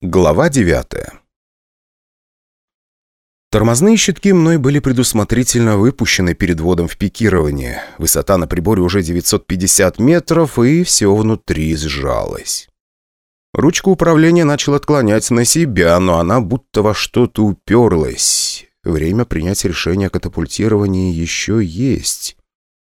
Глава 9 Тормозные щитки мной были предусмотрительно выпущены перед вводом в пикирование. Высота на приборе уже 950 метров, и все внутри сжалось. Ручку управления начал отклонять на себя, но она будто во что-то уперлась. Время принять решение о катапультировании еще есть.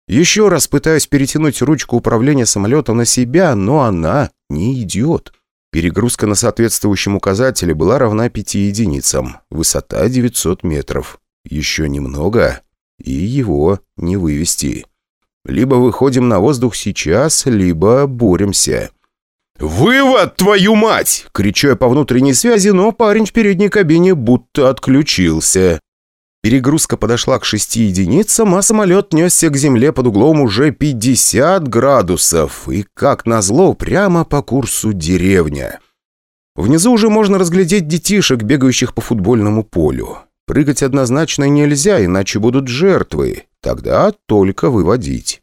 Еще раз пытаюсь перетянуть ручку управления самолета на себя, но она не идет. Перегрузка на соответствующем указателе была равна 5 единицам. Высота 900 метров. Еще немного, и его не вывести. Либо выходим на воздух сейчас, либо боремся. «Вывод, твою мать!» — кричу я по внутренней связи, но парень в передней кабине будто отключился. Перегрузка подошла к 6 единицам, а самолет несся к земле под углом уже 50 градусов. И, как назло, прямо по курсу деревня. Внизу уже можно разглядеть детишек, бегающих по футбольному полю. Прыгать однозначно нельзя, иначе будут жертвы. Тогда только выводить.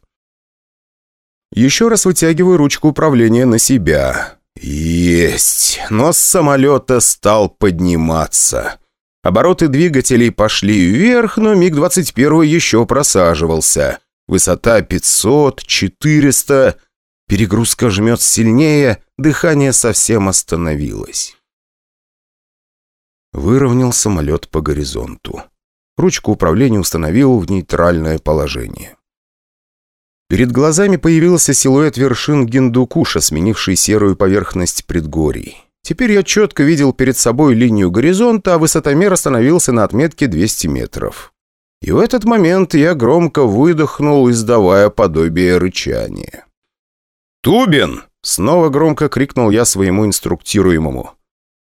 Еще раз вытягиваю ручку управления на себя. Есть! Нос самолета стал подниматься. Обороты двигателей пошли вверх, но МиГ-21 еще просаживался. Высота 500, 400. Перегрузка жмет сильнее, дыхание совсем остановилось. Выровнял самолет по горизонту. Ручку управления установил в нейтральное положение. Перед глазами появился силуэт вершин Гиндукуша, сменивший серую поверхность предгорий. Теперь я четко видел перед собой линию горизонта, а высотомер остановился на отметке 200 метров. И в этот момент я громко выдохнул, издавая подобие рычания. «Тубин!» — снова громко крикнул я своему инструктируемому.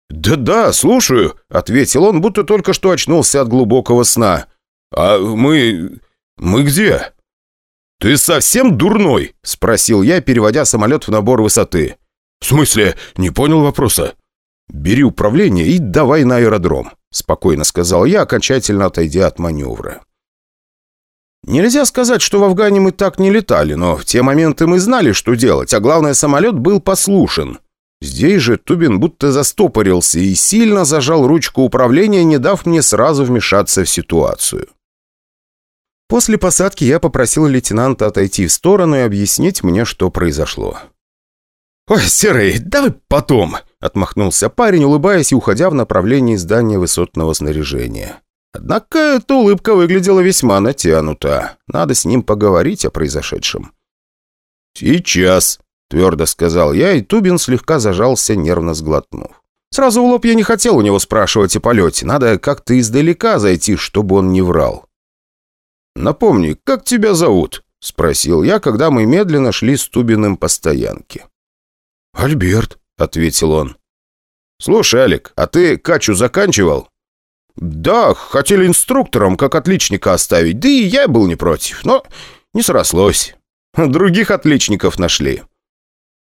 «Да-да, слушаю», — ответил он, будто только что очнулся от глубокого сна. «А мы... мы где?» «Ты совсем дурной?» — спросил я, переводя самолет в набор высоты. «В смысле? Не понял вопроса?» «Бери управление и давай на аэродром», — спокойно сказал я, окончательно отойдя от маневра. Нельзя сказать, что в Афгане мы так не летали, но в те моменты мы знали, что делать, а главное, самолет был послушен. Здесь же Тубин будто застопорился и сильно зажал ручку управления, не дав мне сразу вмешаться в ситуацию. После посадки я попросил лейтенанта отойти в сторону и объяснить мне, что произошло. «Ой, Серый, давай потом!» — отмахнулся парень, улыбаясь и уходя в направлении здания высотного снаряжения. Однако эта улыбка выглядела весьма натянута. Надо с ним поговорить о произошедшем. «Сейчас», — твердо сказал я, и Тубин слегка зажался, нервно сглотнув. Сразу в лоб я не хотел у него спрашивать о полете. Надо как-то издалека зайти, чтобы он не врал. «Напомни, как тебя зовут?» — спросил я, когда мы медленно шли с Тубиным по стоянке. «Альберт», — ответил он. «Слушай, Алик, а ты качу заканчивал?» «Да, хотели инструктором, как отличника оставить, да и я был не против, но не срослось. Других отличников нашли».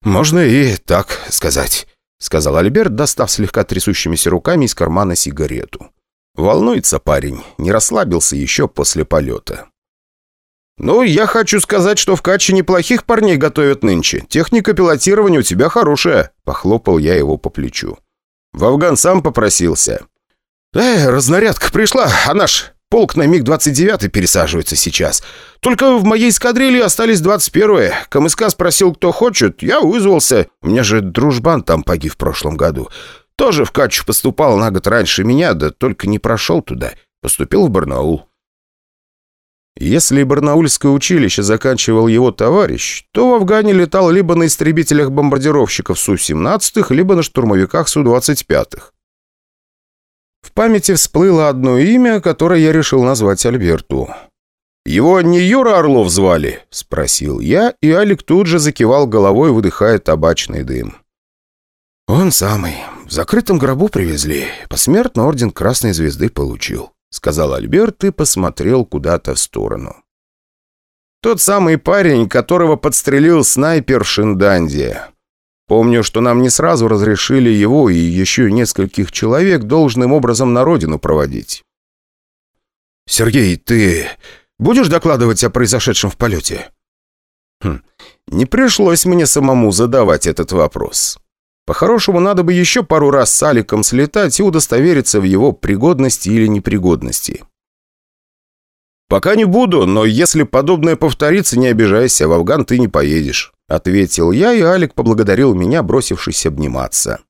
«Можно и так сказать», — сказал Альберт, достав слегка трясущимися руками из кармана сигарету. Волнуется парень, не расслабился еще после полета. «Ну, я хочу сказать, что в Каче неплохих парней готовят нынче. Техника пилотирования у тебя хорошая», — похлопал я его по плечу. «В Афган сам попросился». «Э, разнарядка пришла, а наш полк на МиГ-29 пересаживается сейчас. Только в моей эскадрилье остались 21-е. КМСК спросил, кто хочет, я вызвался. У меня же дружбан там погиб в прошлом году. Тоже в Качу поступал на год раньше меня, да только не прошел туда. Поступил в Барнаул». Если Барнаульское училище заканчивал его товарищ, то в Афгане летал либо на истребителях-бомбардировщиков Су-17, либо на штурмовиках Су-25. В памяти всплыло одно имя, которое я решил назвать Альберту. «Его не Юра Орлов звали?» – спросил я, и Алик тут же закивал головой, выдыхая табачный дым. «Он самый. В закрытом гробу привезли. Посмертно орден Красной Звезды получил». — сказал Альберт и посмотрел куда-то в сторону. «Тот самый парень, которого подстрелил снайпер Шиндандия. Помню, что нам не сразу разрешили его и еще нескольких человек должным образом на родину проводить». «Сергей, ты будешь докладывать о произошедшем в полете?» хм, «Не пришлось мне самому задавать этот вопрос». По-хорошему, надо бы еще пару раз с Аликом слетать и удостовериться в его пригодности или непригодности. «Пока не буду, но если подобное повторится, не обижайся, в Афган ты не поедешь», ответил я, и Алик поблагодарил меня, бросившись обниматься.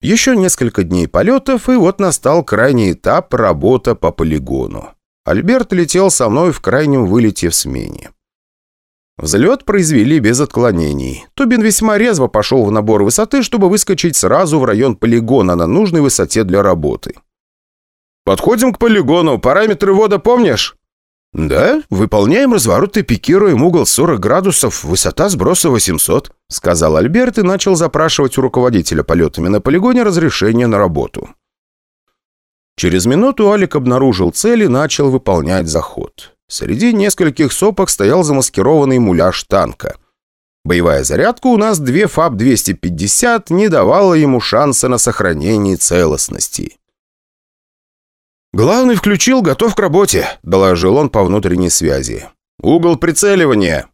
Еще несколько дней полетов, и вот настал крайний этап – работа по полигону. Альберт летел со мной в крайнем вылете в смене. Взлет произвели без отклонений. Тубин весьма резво пошел в набор высоты, чтобы выскочить сразу в район полигона на нужной высоте для работы. «Подходим к полигону. Параметры ввода помнишь?» «Да, выполняем разворот и пикируем угол 40 градусов, высота сброса 800», сказал Альберт и начал запрашивать у руководителя полетами на полигоне разрешение на работу. Через минуту Алик обнаружил цель и начал выполнять заход. Среди нескольких сопок стоял замаскированный муляж танка. Боевая зарядка у нас две ФАБ-250 не давала ему шанса на сохранение целостности. «Главный включил, готов к работе», – доложил он по внутренней связи. «Угол прицеливания».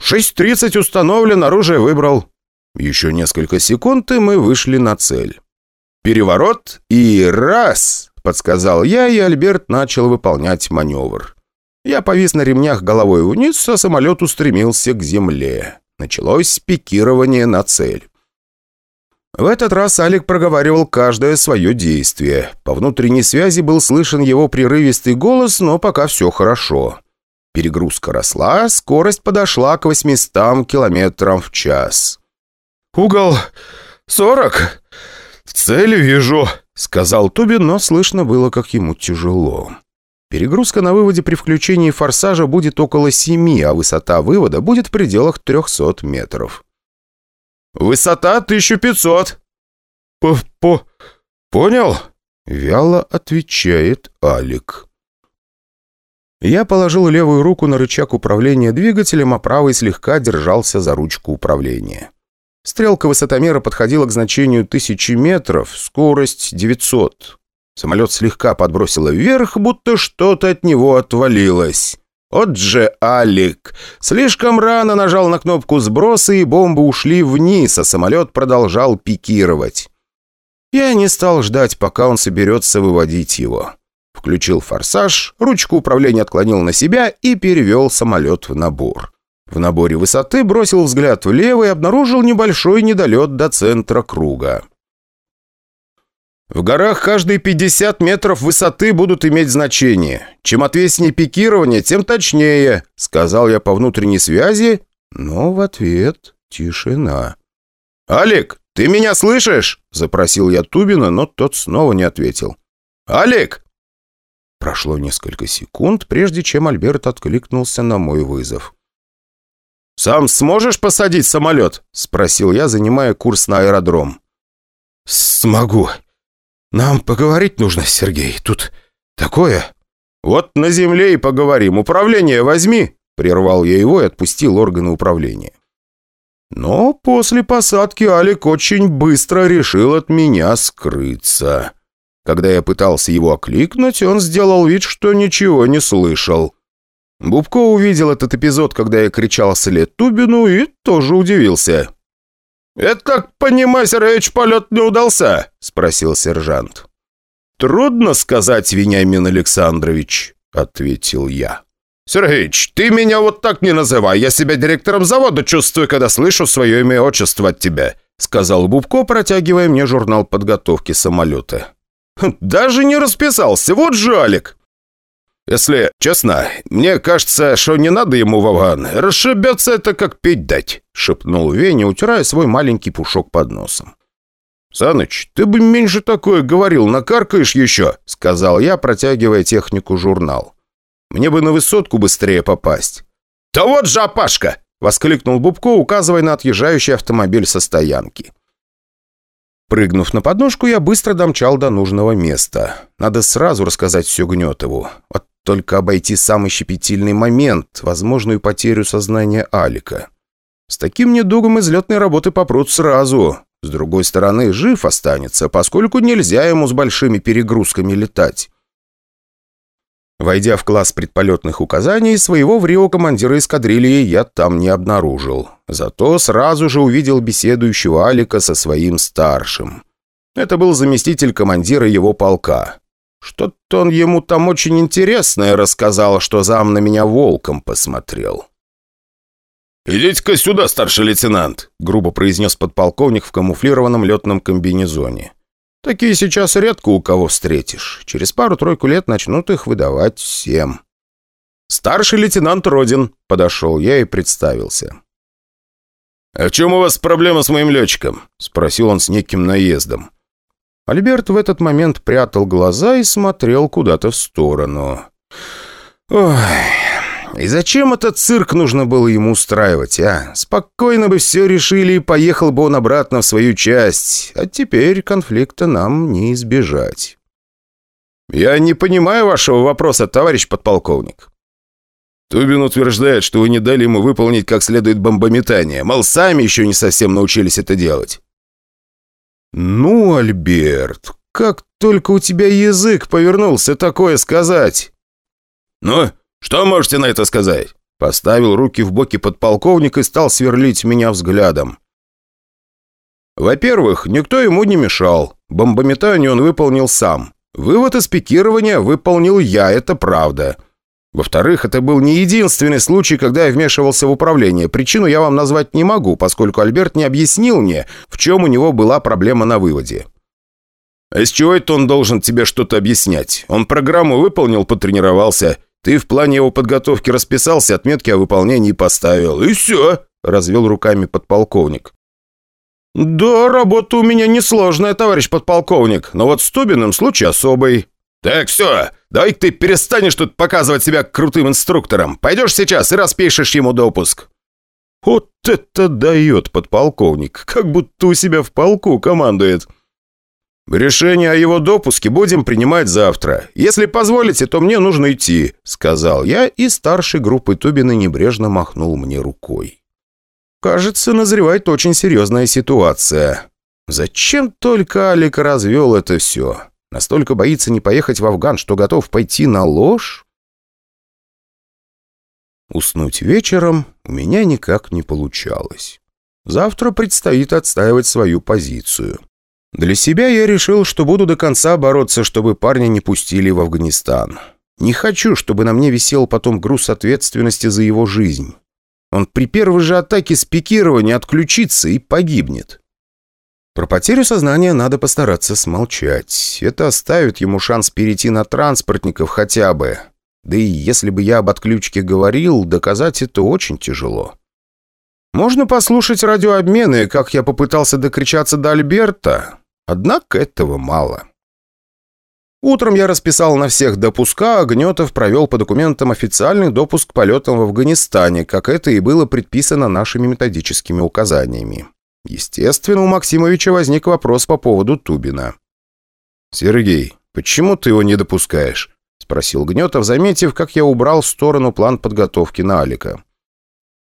«6.30 установлен, оружие выбрал». Еще несколько секунд, и мы вышли на цель. «Переворот и раз!» – подсказал я, и Альберт начал выполнять маневр. Я повис на ремнях головой вниз, а самолет устремился к земле. Началось пикирование на цель. В этот раз Алик проговаривал каждое свое действие. По внутренней связи был слышен его прерывистый голос, но пока все хорошо. Перегрузка росла, скорость подошла к 800 километрам в час. «Угол 40. Цель вижу», — сказал Тубин, но слышно было, как ему тяжело. Перегрузка на выводе при включении форсажа будет около 7, а высота вывода будет в пределах 300 метров. «Высота 1500». «По... по... понял?» — вяло отвечает Алик. Я положил левую руку на рычаг управления двигателем, а правый слегка держался за ручку управления. Стрелка высотомера подходила к значению 1000 метров, скорость 900. Самолет слегка подбросило вверх, будто что-то от него отвалилось. «От же Алик!» Слишком рано нажал на кнопку сброса, и бомбы ушли вниз, а самолет продолжал пикировать. Я не стал ждать, пока он соберется выводить его. Включил форсаж, ручку управления отклонил на себя и перевел самолет в набор. В наборе высоты бросил взгляд влево и обнаружил небольшой недолет до центра круга. В горах каждые 50 метров высоты будут иметь значение. Чем ответственнее пикирование, тем точнее», — сказал я по внутренней связи, но в ответ тишина. «Алик, ты меня слышишь?» — запросил я Тубина, но тот снова не ответил. «Алик!» Прошло несколько секунд, прежде чем Альберт откликнулся на мой вызов. «Сам сможешь посадить самолет?» — спросил я, занимая курс на аэродром. «Смогу. «Нам поговорить нужно, Сергей. Тут такое...» «Вот на земле и поговорим. Управление возьми!» Прервал я его и отпустил органы управления. Но после посадки Алик очень быстро решил от меня скрыться. Когда я пытался его окликнуть, он сделал вид, что ничего не слышал. Бубко увидел этот эпизод, когда я кричал след Тубину, и тоже удивился. «Это, как понимаю, Сергеевич, полет не удался?» – спросил сержант. «Трудно сказать, Вениамин Александрович», – ответил я. «Сергеич, ты меня вот так не называй. Я себя директором завода чувствую, когда слышу свое имя и отчество от тебя», – сказал Бубко, протягивая мне журнал подготовки самолета. «Хм, «Даже не расписался. Вот жалик». «Если честно, мне кажется, что не надо ему Вован. Расшибется это, как пить дать», — шепнул Веня, утирая свой маленький пушок под носом. «Саныч, ты бы меньше такое говорил, накаркаешь еще», — сказал я, протягивая технику журнал. «Мне бы на высотку быстрее попасть». «Да вот же опашка!» — воскликнул Бубко, указывая на отъезжающий автомобиль со стоянки. Прыгнув на подножку, я быстро домчал до нужного места. Надо сразу рассказать все Гнетову. Вот только обойти самый щепетильный момент, возможную потерю сознания Алика. С таким недугом из летной работы попрут сразу. С другой стороны, жив останется, поскольку нельзя ему с большими перегрузками летать. Войдя в класс предполетных указаний, своего в Рио командира эскадрильи я там не обнаружил. Зато сразу же увидел беседующего Алика со своим старшим. Это был заместитель командира его полка. Что-то он ему там очень интересное рассказал, что зам на меня волком посмотрел. «Идите-ка сюда, старший лейтенант», — грубо произнес подполковник в камуфлированном летном комбинезоне. Такие сейчас редко у кого встретишь. Через пару-тройку лет начнут их выдавать всем. «Старший лейтенант Родин», — подошел я и представился. «А в чем у вас проблема с моим летчиком?» — спросил он с неким наездом. Альберт в этот момент прятал глаза и смотрел куда-то в сторону. «Ой, и зачем этот цирк нужно было ему устраивать, а? Спокойно бы все решили и поехал бы он обратно в свою часть. А теперь конфликта нам не избежать. «Я не понимаю вашего вопроса, товарищ подполковник». Тубин утверждает, что вы не дали ему выполнить как следует бомбометание. Мол, сами еще не совсем научились это делать. «Ну, Альберт, как только у тебя язык повернулся такое сказать?» «Ну, «Что можете на это сказать?» Поставил руки в боки подполковник и стал сверлить меня взглядом. Во-первых, никто ему не мешал. Бомбометание он выполнил сам. Вывод из пикирования выполнил я, это правда. Во-вторых, это был не единственный случай, когда я вмешивался в управление. Причину я вам назвать не могу, поскольку Альберт не объяснил мне, в чем у него была проблема на выводе. «А из чего это он должен тебе что-то объяснять? Он программу выполнил, потренировался. Ты в плане его подготовки расписался, отметки о выполнении поставил. И все!» – развел руками подполковник. «Да, работа у меня несложная, товарищ подполковник, но вот с Тубиным случай особый». «Так, все, давай ты перестанешь тут показывать себя крутым инструктором. Пойдешь сейчас и распишешь ему допуск». «Вот это дает подполковник, как будто у себя в полку командует». «Решение о его допуске будем принимать завтра. Если позволите, то мне нужно идти», — сказал я, и старший группы Тубина небрежно махнул мне рукой. «Кажется, назревает очень серьезная ситуация. Зачем только Алик развел это все? Настолько боится не поехать в Афган, что готов пойти на ложь?» Уснуть вечером у меня никак не получалось. Завтра предстоит отстаивать свою позицию. Для себя я решил, что буду до конца бороться, чтобы парня не пустили в Афганистан. Не хочу, чтобы на мне висел потом груз ответственности за его жизнь. Он при первой же атаке с пикирования отключится и погибнет. Про потерю сознания надо постараться смолчать. Это оставит ему шанс перейти на транспортников хотя бы. Да и если бы я об отключке говорил, доказать это очень тяжело. Можно послушать радиообмены, как я попытался докричаться до Альберта, Однако этого мало. Утром я расписал на всех допуска, а Гнетов провел по документам официальный допуск к полетам в Афганистане, как это и было предписано нашими методическими указаниями. Естественно, у Максимовича возник вопрос по поводу Тубина. «Сергей, почему ты его не допускаешь?» – спросил Гнетов, заметив, как я убрал в сторону план подготовки на Алика.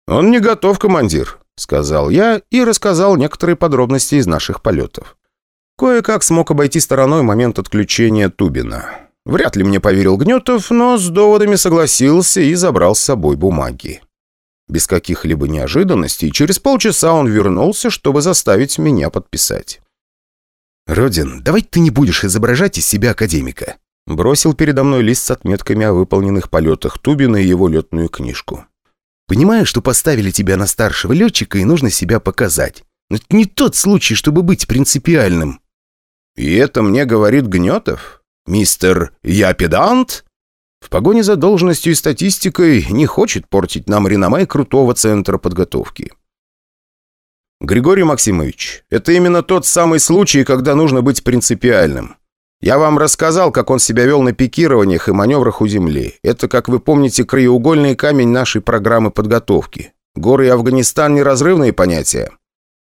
«Он не готов, командир», – сказал я и рассказал некоторые подробности из наших полетов. Кое-как смог обойти стороной момент отключения Тубина. Вряд ли мне поверил Гнетов, но с доводами согласился и забрал с собой бумаги. Без каких-либо неожиданностей, через полчаса он вернулся, чтобы заставить меня подписать. «Родин, давай ты не будешь изображать из себя академика», бросил передо мной лист с отметками о выполненных полетах Тубина и его летную книжку. «Понимаю, что поставили тебя на старшего летчика и нужно себя показать. Но это не тот случай, чтобы быть принципиальным». «И это мне говорит Гнетов? Мистер Я педант?» В погоне за должностью и статистикой не хочет портить нам реноме крутого центра подготовки. «Григорий Максимович, это именно тот самый случай, когда нужно быть принципиальным. Я вам рассказал, как он себя вел на пикированиях и маневрах у земли. Это, как вы помните, краеугольный камень нашей программы подготовки. Горы и Афганистан – неразрывные понятия.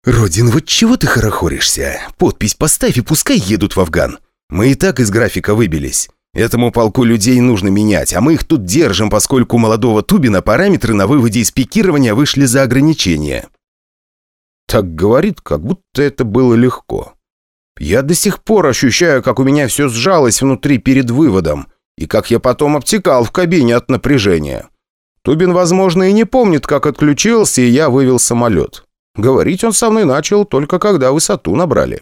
«Родин, вот чего ты хорохоришься? Подпись поставь и пускай едут в Афган. Мы и так из графика выбились. Этому полку людей нужно менять, а мы их тут держим, поскольку молодого Тубина параметры на выводе из пикирования вышли за ограничения». Так говорит, как будто это было легко. Я до сих пор ощущаю, как у меня все сжалось внутри перед выводом. и как я потом обтекал в кабине от напряжения. Тубин, возможно, и не помнит, как отключился, и я вывел самолет. Говорить он со мной начал только когда высоту набрали.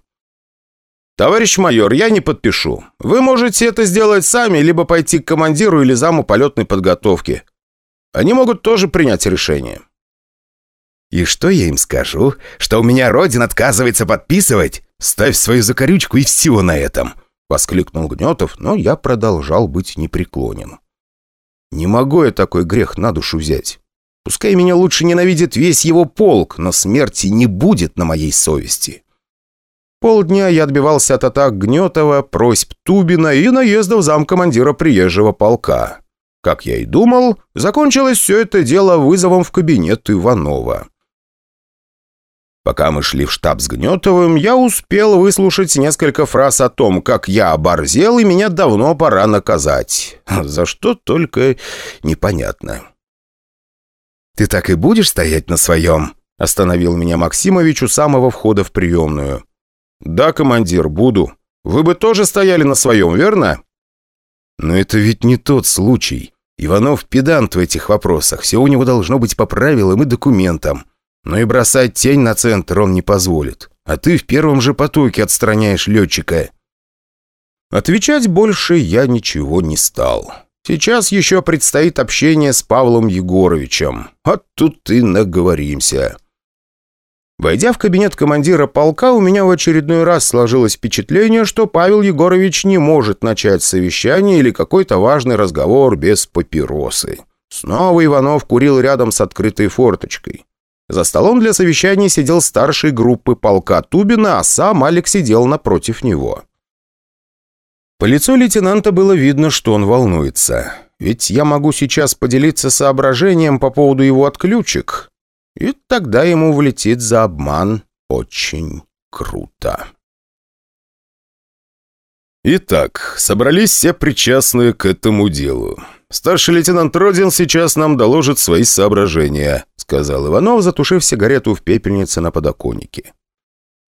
«Товарищ майор, я не подпишу. Вы можете это сделать сами, либо пойти к командиру или заму полетной подготовки. Они могут тоже принять решение». «И что я им скажу? Что у меня Родин отказывается подписывать? Ставь свою закорючку и все на этом!» Воскликнул Гнетов, но я продолжал быть непреклонен. «Не могу я такой грех на душу взять. Пускай меня лучше ненавидит весь его полк, но смерти не будет на моей совести». Полдня я отбивался от атак Гнетова, просьб Тубина и наездов замкомандира приезжего полка. Как я и думал, закончилось все это дело вызовом в кабинет Иванова. Пока мы шли в штаб с Гнетовым, я успел выслушать несколько фраз о том, как я оборзел и меня давно пора наказать. За что только непонятно. «Ты так и будешь стоять на своем?» Остановил меня Максимович у самого входа в приемную. «Да, командир, буду. Вы бы тоже стояли на своем, верно?» «Но это ведь не тот случай. Иванов педант в этих вопросах. Все у него должно быть по правилам и документам. Но и бросать тень на центр он не позволит. А ты в первом же потоке отстраняешь летчика». Отвечать больше я ничего не стал. Сейчас еще предстоит общение с Павлом Егоровичем. А тут и наговоримся. Войдя в кабинет командира полка, у меня в очередной раз сложилось впечатление, что Павел Егорович не может начать совещание или какой-то важный разговор без папиросы. Снова Иванов курил рядом с открытой форточкой. За столом для совещания сидел старший группы полка Тубина, а сам Алик сидел напротив него. По лицу лейтенанта было видно, что он волнуется. Ведь я могу сейчас поделиться соображением по поводу его отключек, и тогда ему влетит за обман очень круто. Итак, собрались все причастные к этому делу. Старший лейтенант Родин сейчас нам доложит свои соображения, сказал Иванов, затушив сигарету в пепельнице на подоконнике.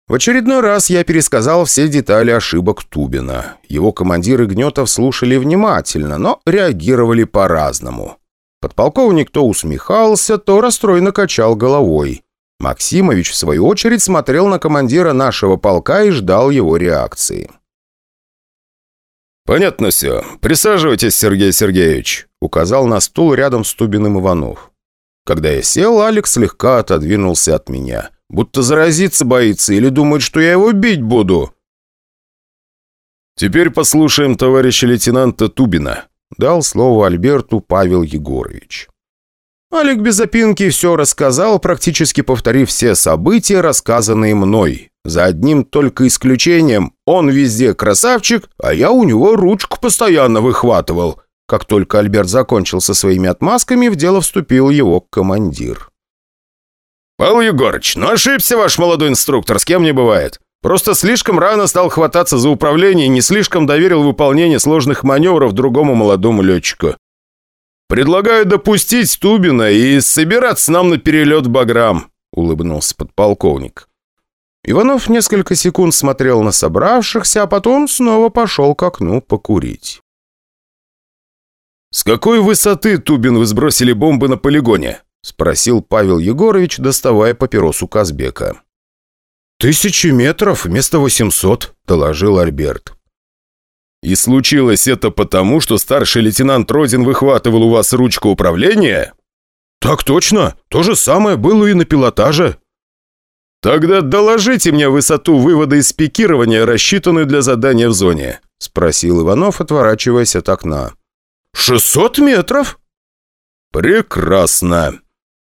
В очередной раз я пересказал все детали ошибок Тубина. Его командиры Гнетов слушали внимательно, но реагировали по-разному. Подполковник то усмехался, то расстроенно качал головой. Максимович, в свою очередь, смотрел на командира нашего полка и ждал его реакции. «Понятно все. Присаживайтесь, Сергей Сергеевич», — указал на стул рядом с Тубиным Иванов. Когда я сел, Алекс слегка отодвинулся от меня. Будто заразиться боится или думает, что я его бить буду. «Теперь послушаем товарища лейтенанта Тубина», Дал слово Альберту Павел Егорович. Олег без запинки все рассказал, практически повторив все события, рассказанные мной. За одним только исключением. Он везде красавчик, а я у него ручку постоянно выхватывал. Как только Альберт закончил со своими отмазками, в дело вступил его командир. «Павел Егорыч, ну ошибся ваш молодой инструктор, с кем не бывает. Просто слишком рано стал хвататься за управление и не слишком доверил выполнение сложных маневров другому молодому летчику. «Предлагаю допустить Тубина и собираться нам на перелет Баграм», — улыбнулся подполковник. Иванов несколько секунд смотрел на собравшихся, а потом снова пошел к окну покурить. «С какой высоты, Тубин, вы сбросили бомбы на полигоне?» — спросил Павел Егорович, доставая папиросу Казбека. «Тысячи метров вместо восемьсот», — доложил Альберт. «И случилось это потому, что старший лейтенант Родин выхватывал у вас ручку управления?» «Так точно. То же самое было и на пилотаже». «Тогда доложите мне высоту вывода из пикирования, рассчитанную для задания в зоне», — спросил Иванов, отворачиваясь от окна. «Шестьсот метров?» «Прекрасно.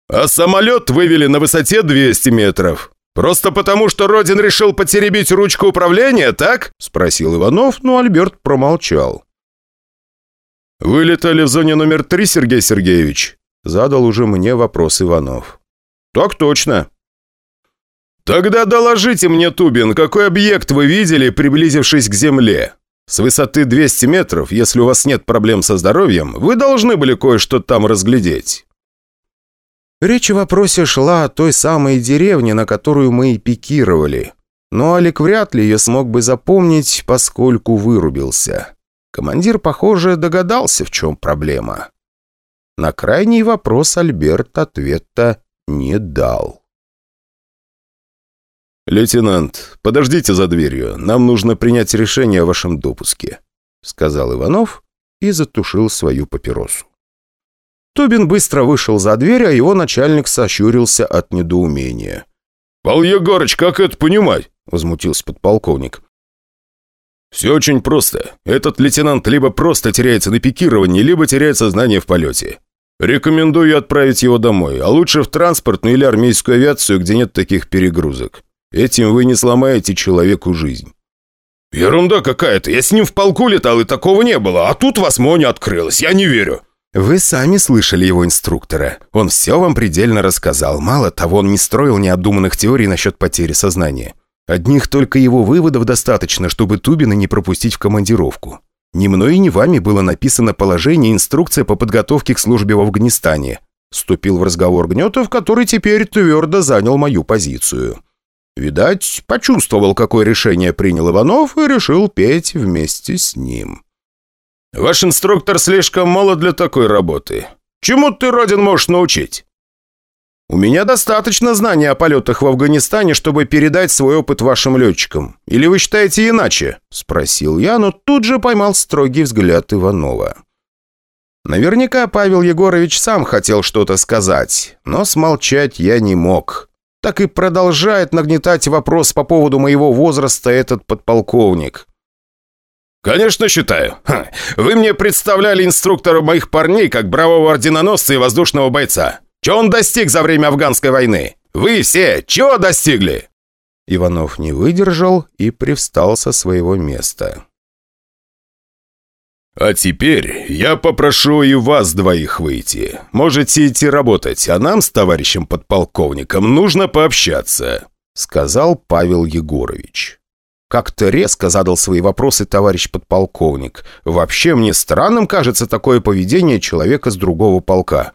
А самолет вывели на высоте 200 метров. «Просто потому, что Родин решил потеребить ручку управления, так?» – спросил Иванов, но Альберт промолчал. «Вы летали в зоне номер три, Сергей Сергеевич?» – задал уже мне вопрос Иванов. «Так точно». «Тогда доложите мне, Тубин, какой объект вы видели, приблизившись к Земле? С высоты 200 метров, если у вас нет проблем со здоровьем, вы должны были кое-что там разглядеть». Речь в вопросе шла о той самой деревне, на которую мы и пикировали. Но Алик вряд ли ее смог бы запомнить, поскольку вырубился. Командир, похоже, догадался, в чем проблема. На крайний вопрос Альберт ответа не дал. «Лейтенант, подождите за дверью. Нам нужно принять решение о вашем допуске», — сказал Иванов и затушил свою папиросу. Тубин быстро вышел за дверь, а его начальник сощурился от недоумения. «Пал Егорыч, как это понимать?» — возмутился подполковник. «Все очень просто. Этот лейтенант либо просто теряется на пикировании, либо теряет сознание в полете. Рекомендую отправить его домой, а лучше в транспортную или армейскую авиацию, где нет таких перегрузок. Этим вы не сломаете человеку жизнь». «Ерунда какая-то. Я с ним в полку летал, и такого не было. А тут вас Моня открылась. Я не верю». «Вы сами слышали его инструктора. Он все вам предельно рассказал. Мало того, он не строил необдуманных теорий насчет потери сознания. Одних только его выводов достаточно, чтобы Тубина не пропустить в командировку. Ни мной и ни вами было написано положение инструкция по подготовке к службе в Афганистане. Вступил в разговор Гнетов, который теперь твердо занял мою позицию. Видать, почувствовал, какое решение принял Иванов, и решил петь вместе с ним. «Ваш инструктор слишком молод для такой работы. Чему ты, Родин, можешь научить?» «У меня достаточно знаний о полетах в Афганистане, чтобы передать свой опыт вашим летчикам. Или вы считаете иначе?» – спросил я, но тут же поймал строгий взгляд Иванова. Наверняка Павел Егорович сам хотел что-то сказать, но смолчать я не мог. Так и продолжает нагнетать вопрос по поводу моего возраста этот подполковник. «Конечно, считаю. Ха. Вы мне представляли инструктора моих парней как бравого орденоносца и воздушного бойца. Чего он достиг за время афганской войны? Вы все чего достигли?» Иванов не выдержал и привстал со своего места. «А теперь я попрошу и вас двоих выйти. Можете идти работать, а нам с товарищем подполковником нужно пообщаться», сказал Павел Егорович. Как-то резко задал свои вопросы товарищ подполковник. Вообще мне странным кажется такое поведение человека с другого полка.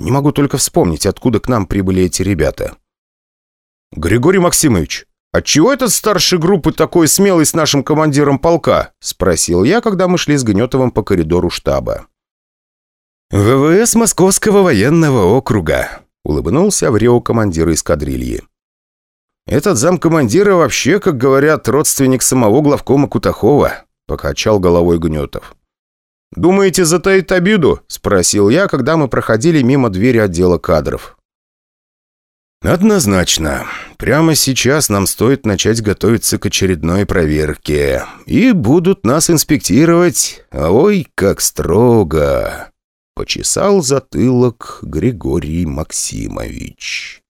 Не могу только вспомнить, откуда к нам прибыли эти ребята. «Григорий Максимович, отчего этот старший группы такой смелый с нашим командиром полка?» – спросил я, когда мы шли с Гнетовым по коридору штаба. «ВВС Московского военного округа», – улыбнулся Аврео командира эскадрильи. «Этот замкомандира вообще, как говорят, родственник самого главкома Кутахова», – покачал головой Гнетов. «Думаете затаить обиду?» – спросил я, когда мы проходили мимо двери отдела кадров. «Однозначно. Прямо сейчас нам стоит начать готовиться к очередной проверке. И будут нас инспектировать. Ой, как строго!» Почесал затылок Григорий Максимович.